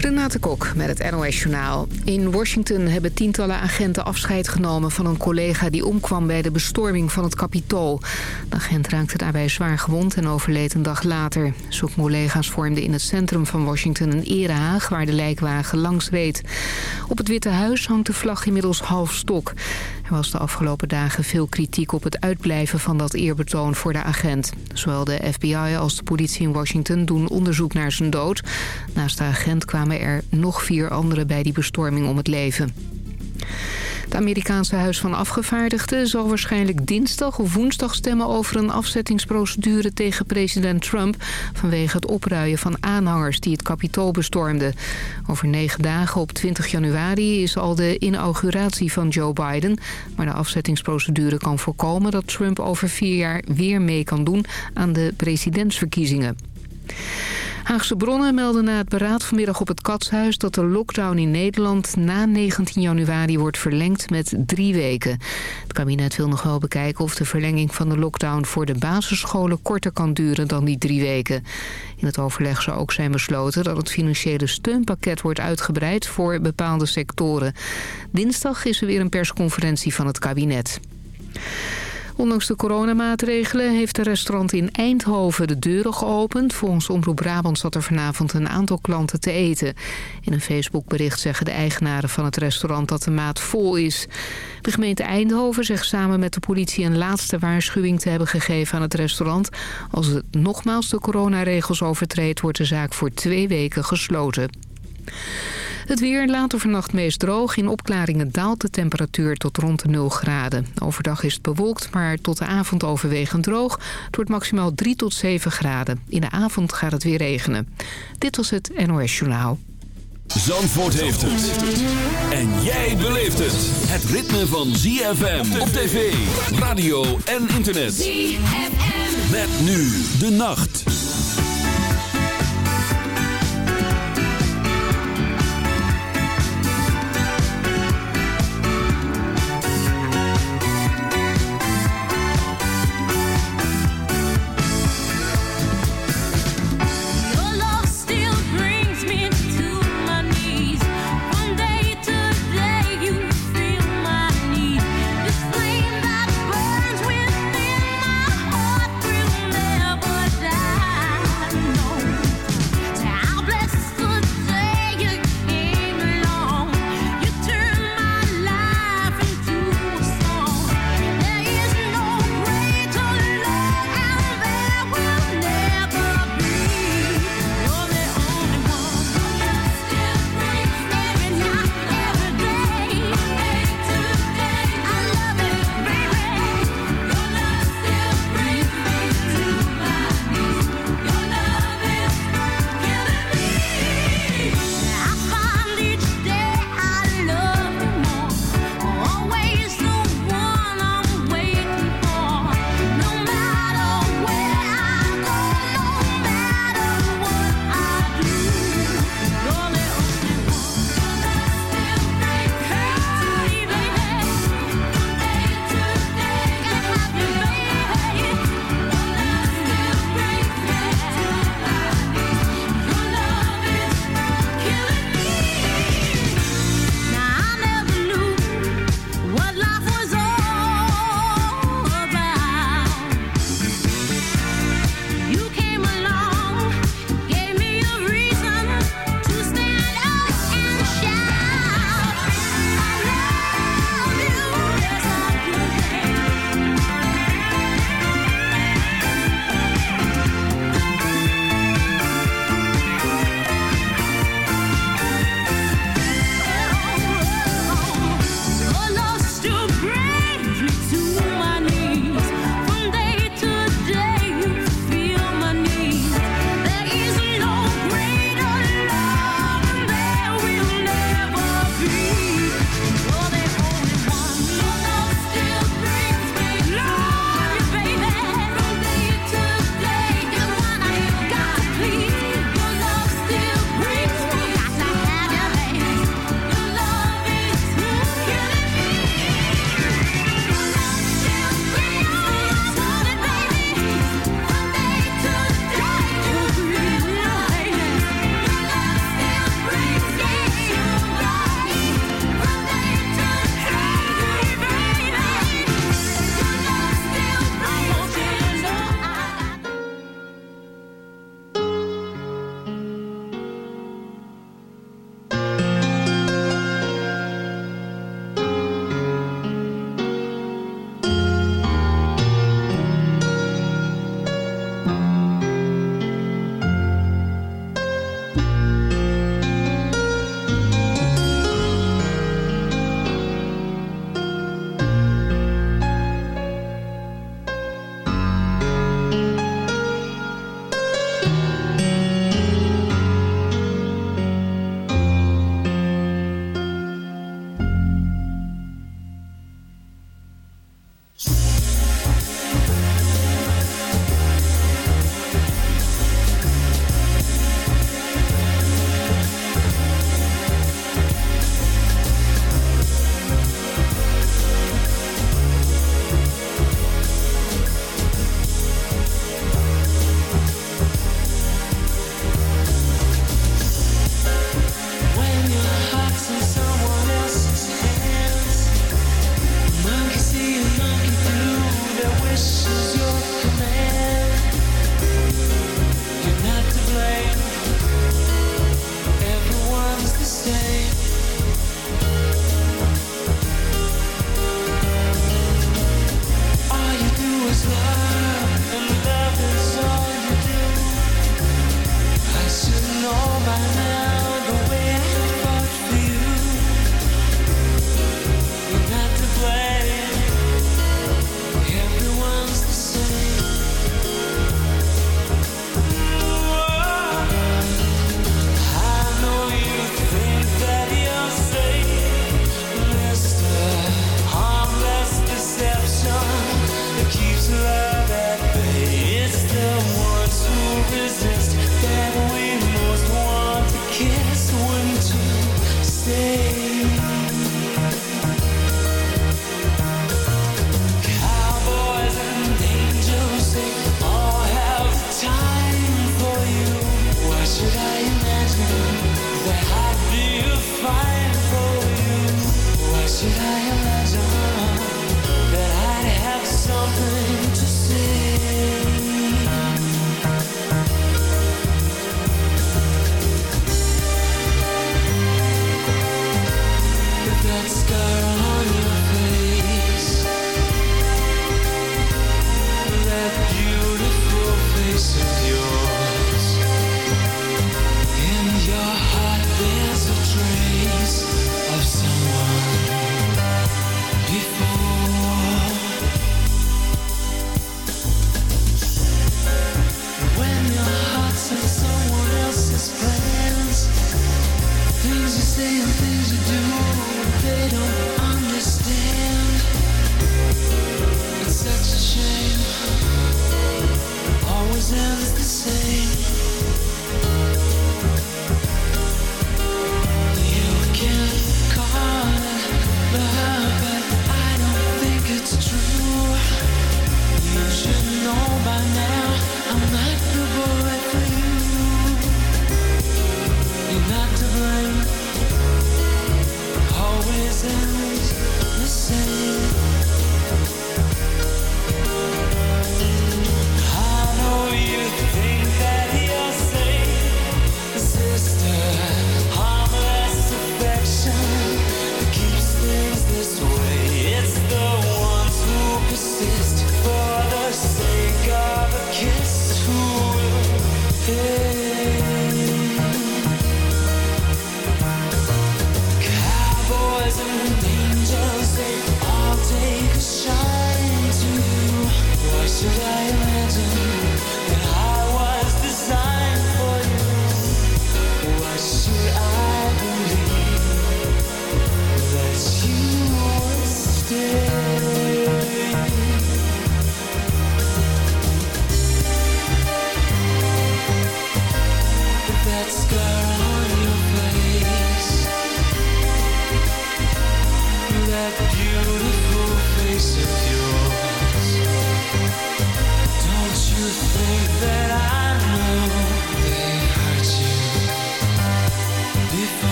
Renate Kok met het NOS Journaal. In Washington hebben tientallen agenten afscheid genomen van een collega die omkwam bij de bestorming van het Capitool. De agent raakte daarbij zwaar gewond en overleed een dag later. Zoekcollega's vormden in het centrum van Washington een erehaag waar de lijkwagen langs reed. Op het Witte Huis hangt de vlag inmiddels half stok. Er was de afgelopen dagen veel kritiek op het uitblijven van dat eerbetoon voor de agent. Zowel de FBI als de politie in Washington doen onderzoek naar zijn dood. Naast de agent kwamen er nog vier anderen bij die bestorming om het leven. Het Amerikaanse Huis van Afgevaardigden zal waarschijnlijk dinsdag of woensdag stemmen over een afzettingsprocedure tegen president Trump vanwege het opruien van aanhangers die het kapitool bestormden. Over negen dagen op 20 januari is al de inauguratie van Joe Biden, maar de afzettingsprocedure kan voorkomen dat Trump over vier jaar weer mee kan doen aan de presidentsverkiezingen. Haagse bronnen melden na het beraad vanmiddag op het Katshuis... dat de lockdown in Nederland na 19 januari wordt verlengd met drie weken. Het kabinet wil nog wel bekijken of de verlenging van de lockdown... voor de basisscholen korter kan duren dan die drie weken. In het overleg zou ook zijn besloten dat het financiële steunpakket wordt uitgebreid... voor bepaalde sectoren. Dinsdag is er weer een persconferentie van het kabinet. Ondanks de coronamaatregelen heeft de restaurant in Eindhoven de deuren geopend. Volgens Omroep Brabant zat er vanavond een aantal klanten te eten. In een Facebookbericht zeggen de eigenaren van het restaurant dat de maat vol is. De gemeente Eindhoven zegt samen met de politie een laatste waarschuwing te hebben gegeven aan het restaurant. Als het nogmaals de coronaregels overtreedt wordt de zaak voor twee weken gesloten. Het weer later vannacht meest droog. In opklaringen daalt de temperatuur tot rond de 0 graden. Overdag is het bewolkt, maar tot de avond overwegend droog. Het wordt maximaal 3 tot 7 graden. In de avond gaat het weer regenen. Dit was het NOS Journaal. Zandvoort heeft het. En jij beleeft het. Het ritme van ZFM op tv, radio en internet. ZFM. Met nu de nacht.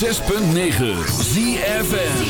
106.9 ZFN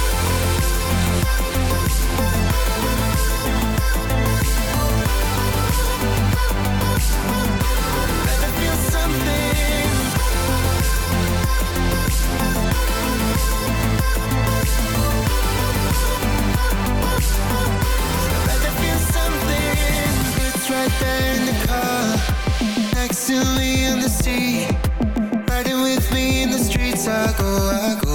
To in the seat Riding with me in the streets I go, I go.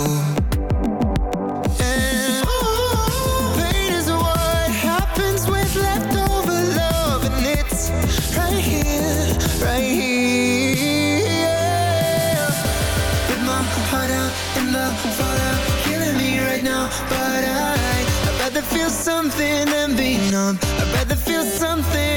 But I, I'd rather feel something than be numb. I'd rather feel something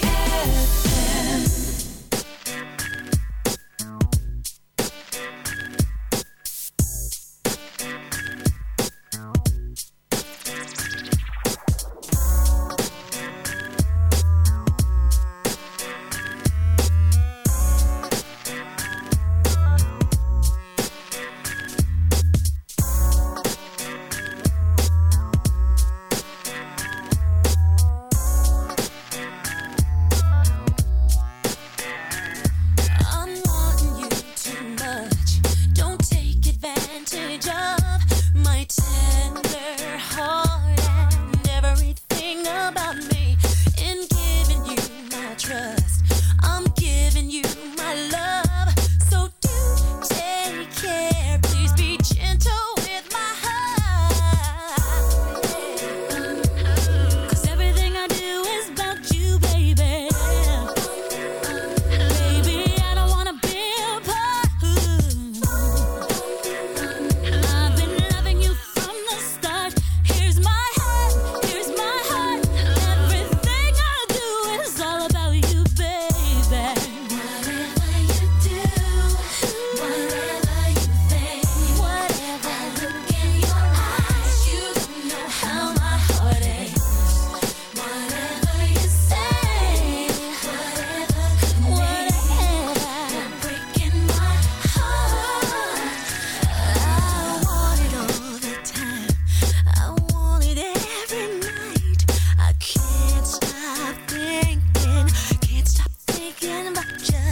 Just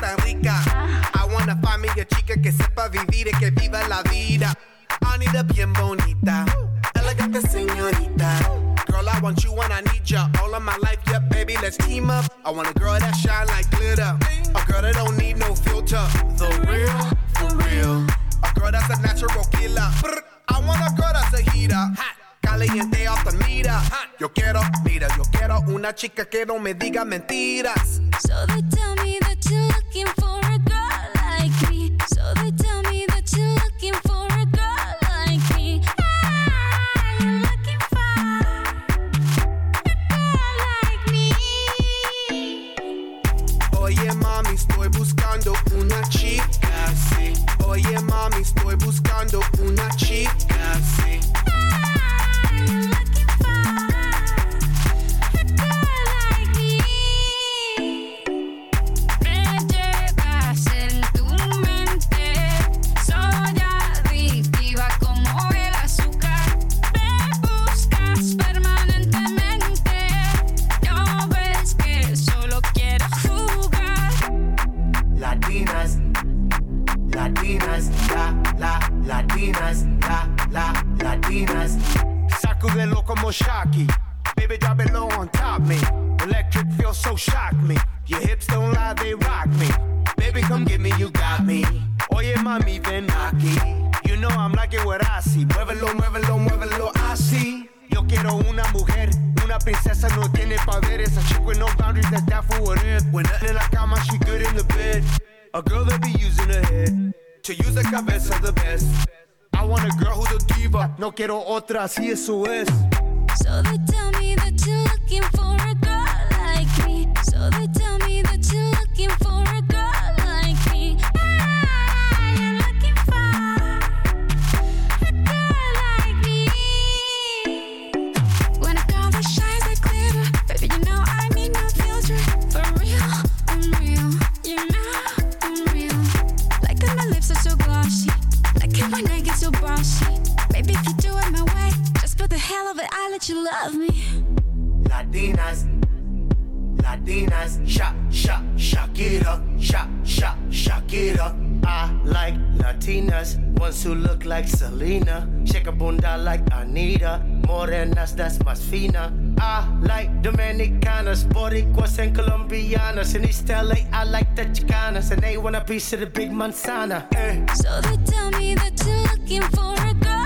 tan rica. I wanna find me a chica que sepa vivir y que viva la vida. I need a bien bonita, elegante señorita. Girl, I want you and I need ya all of my life. Yeah, baby, let's team up. I want a girl that shine like glitter, a girl that don't need la leyenda te mira. Yo quiero, mira, yo quiero una chica que no me diga mentiras. So they tell me that you're looking for a girl like me. So they tell me that you're looking for a girl like me. Ah, looking for a girl like me. Oye mami, estoy buscando una chica, sí. Oye mami, estoy buscando una chica. Shocky. Baby, drop it low on top me. Electric feel so shock me. Your hips don't lie, they rock me. Baby, come get me, you got me. Oye, mami, ven aquí. You know I'm liking what I see. Muévelo, muévelo, muévelo, así. Yo quiero una mujer, una princesa no tiene poderes. A chick with no boundaries, that's that for what it. When nothing in la cama, she good in the bed. A girl that be using her head to use the cabeza the best. I want a girl who's a diva, no quiero otra, si eso es. So they tell me that you're looking for a girl like me. So they tell me that you're looking for a girl like me. Ah, you're looking for a girl like me. When a girl that shines like glitter, baby, you know I need no filter. For real, I'm real. You know I'm real. Like that my lips are so glossy. Like it when I get so bossy. Baby, if you do it my way, just for the hell of it, Let you love me. Latinas, Latinas, shock, shock, shock it up, shock, shock, shock it up. I like Latinas, ones who look like Selena, shake a bunda like Anitta, morenas that's más fina. I like Dominicanas, Boricuas and Colombianas, in East LA I like the Chicanas, and they want a piece of the big manzana. Eh. So they tell me that you're looking for a girl.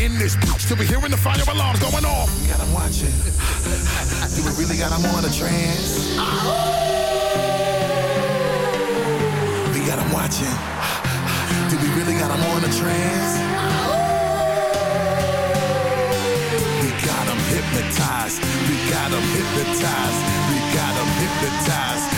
In this bitch till we hearing the fire alarms going off. We got 'em watching. Do we really got 'em on a trance? We got 'em watching. Do we really got 'em on a trance? We got 'em hypnotized. We got 'em hypnotized. We got 'em hypnotized.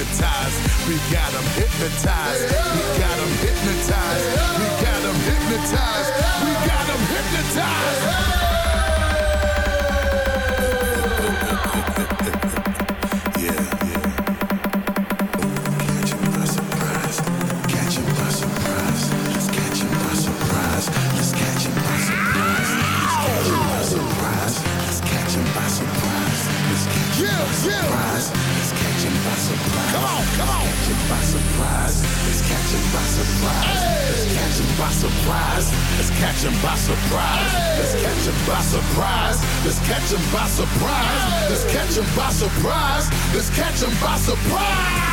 Hypnotized. We got 'em hypnotized. We got 'em hypnotized. We got 'em hypnotized. We got 'em hypnotized. Yeah, yeah. By surprise surprise. Come on, come on. Catching by surprise. It's catching by surprise. It's catching by surprise. It's catching by surprise. It's catching by surprise. It's catching by surprise. It's catching by surprise. It's catching by surprise.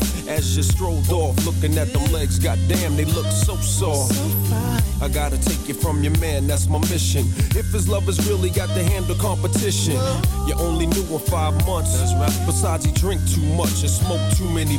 Off as you strolled off, looking at them legs. Goddamn, they look so soft. I gotta take you from your man, that's my mission. If his love has really got to handle competition, you only knew him five months. Besides, he drink too much and smoke too many.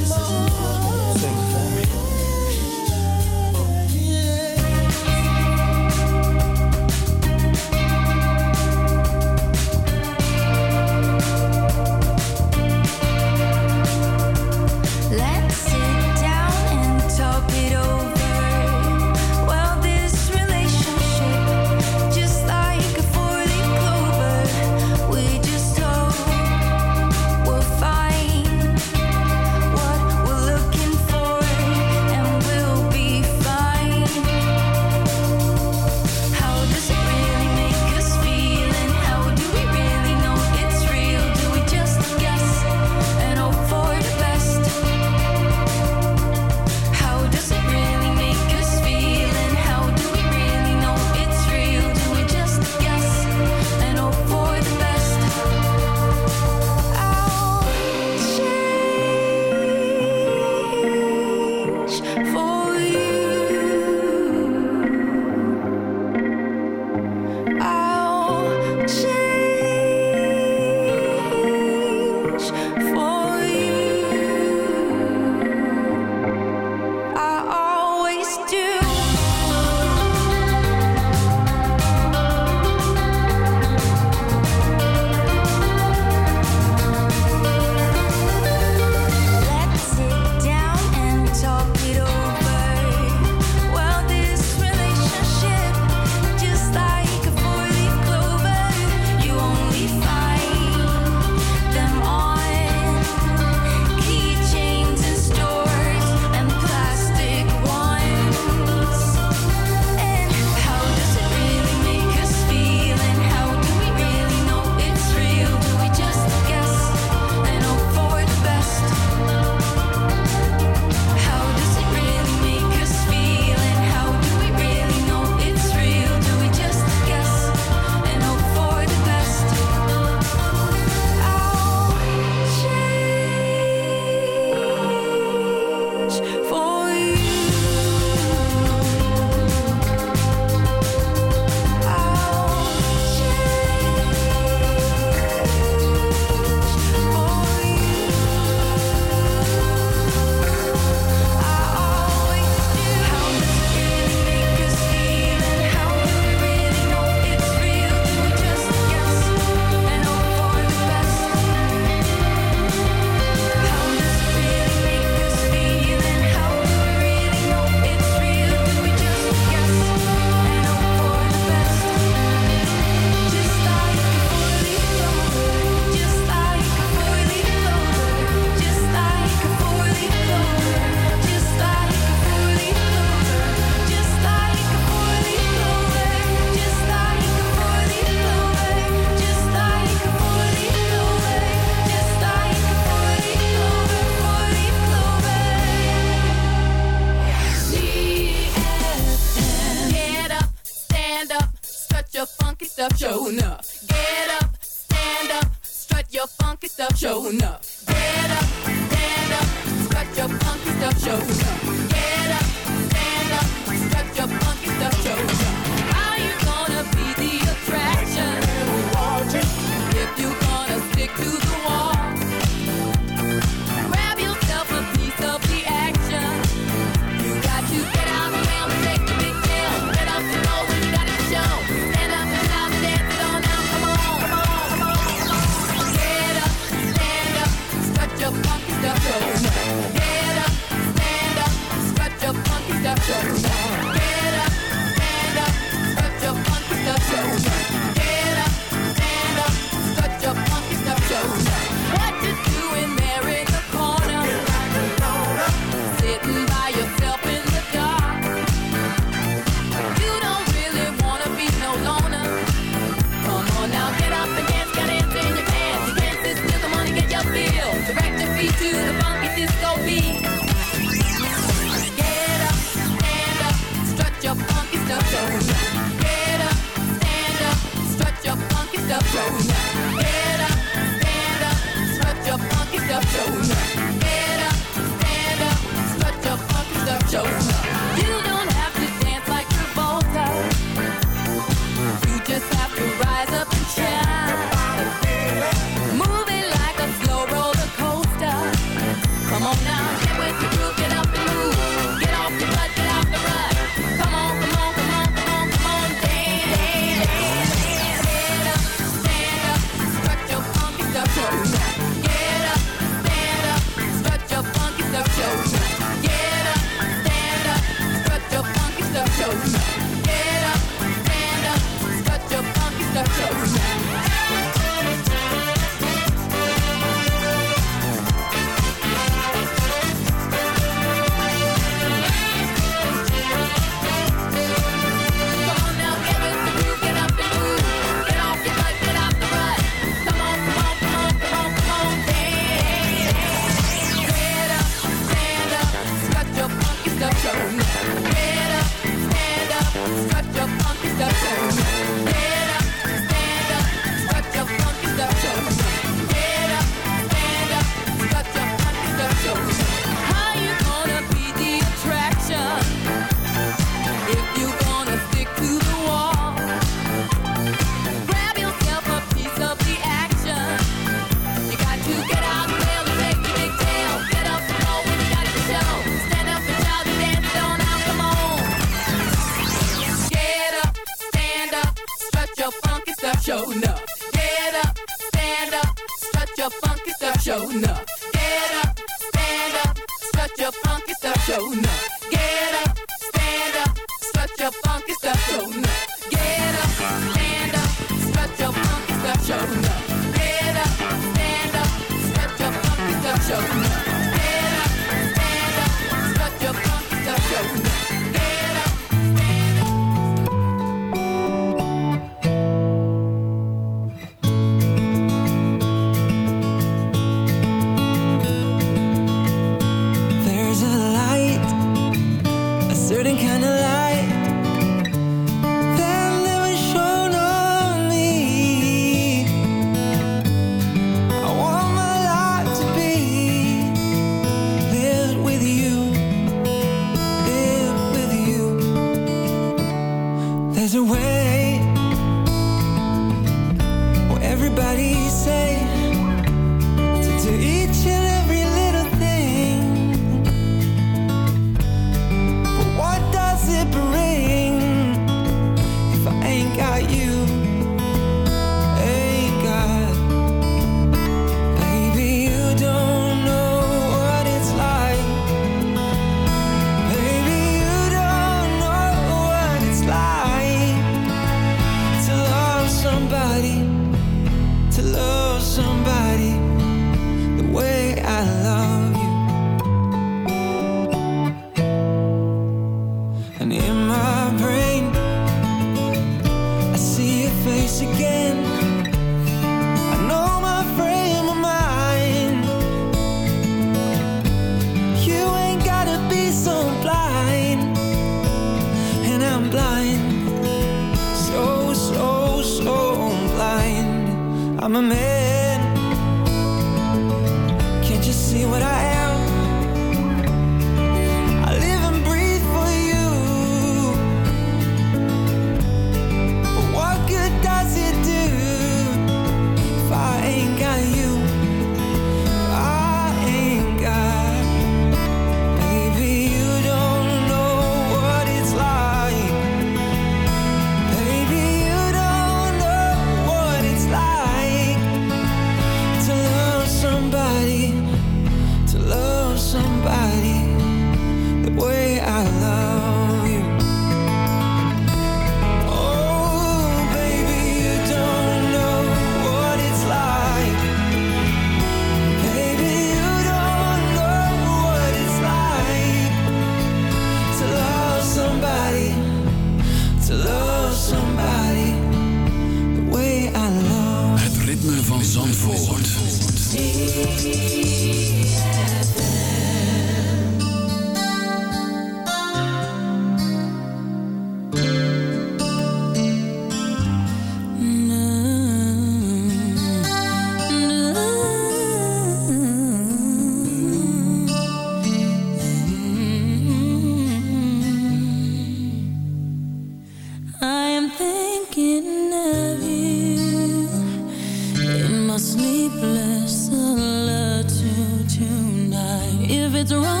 it's wrong